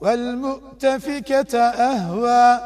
والمؤتفكة أهوى.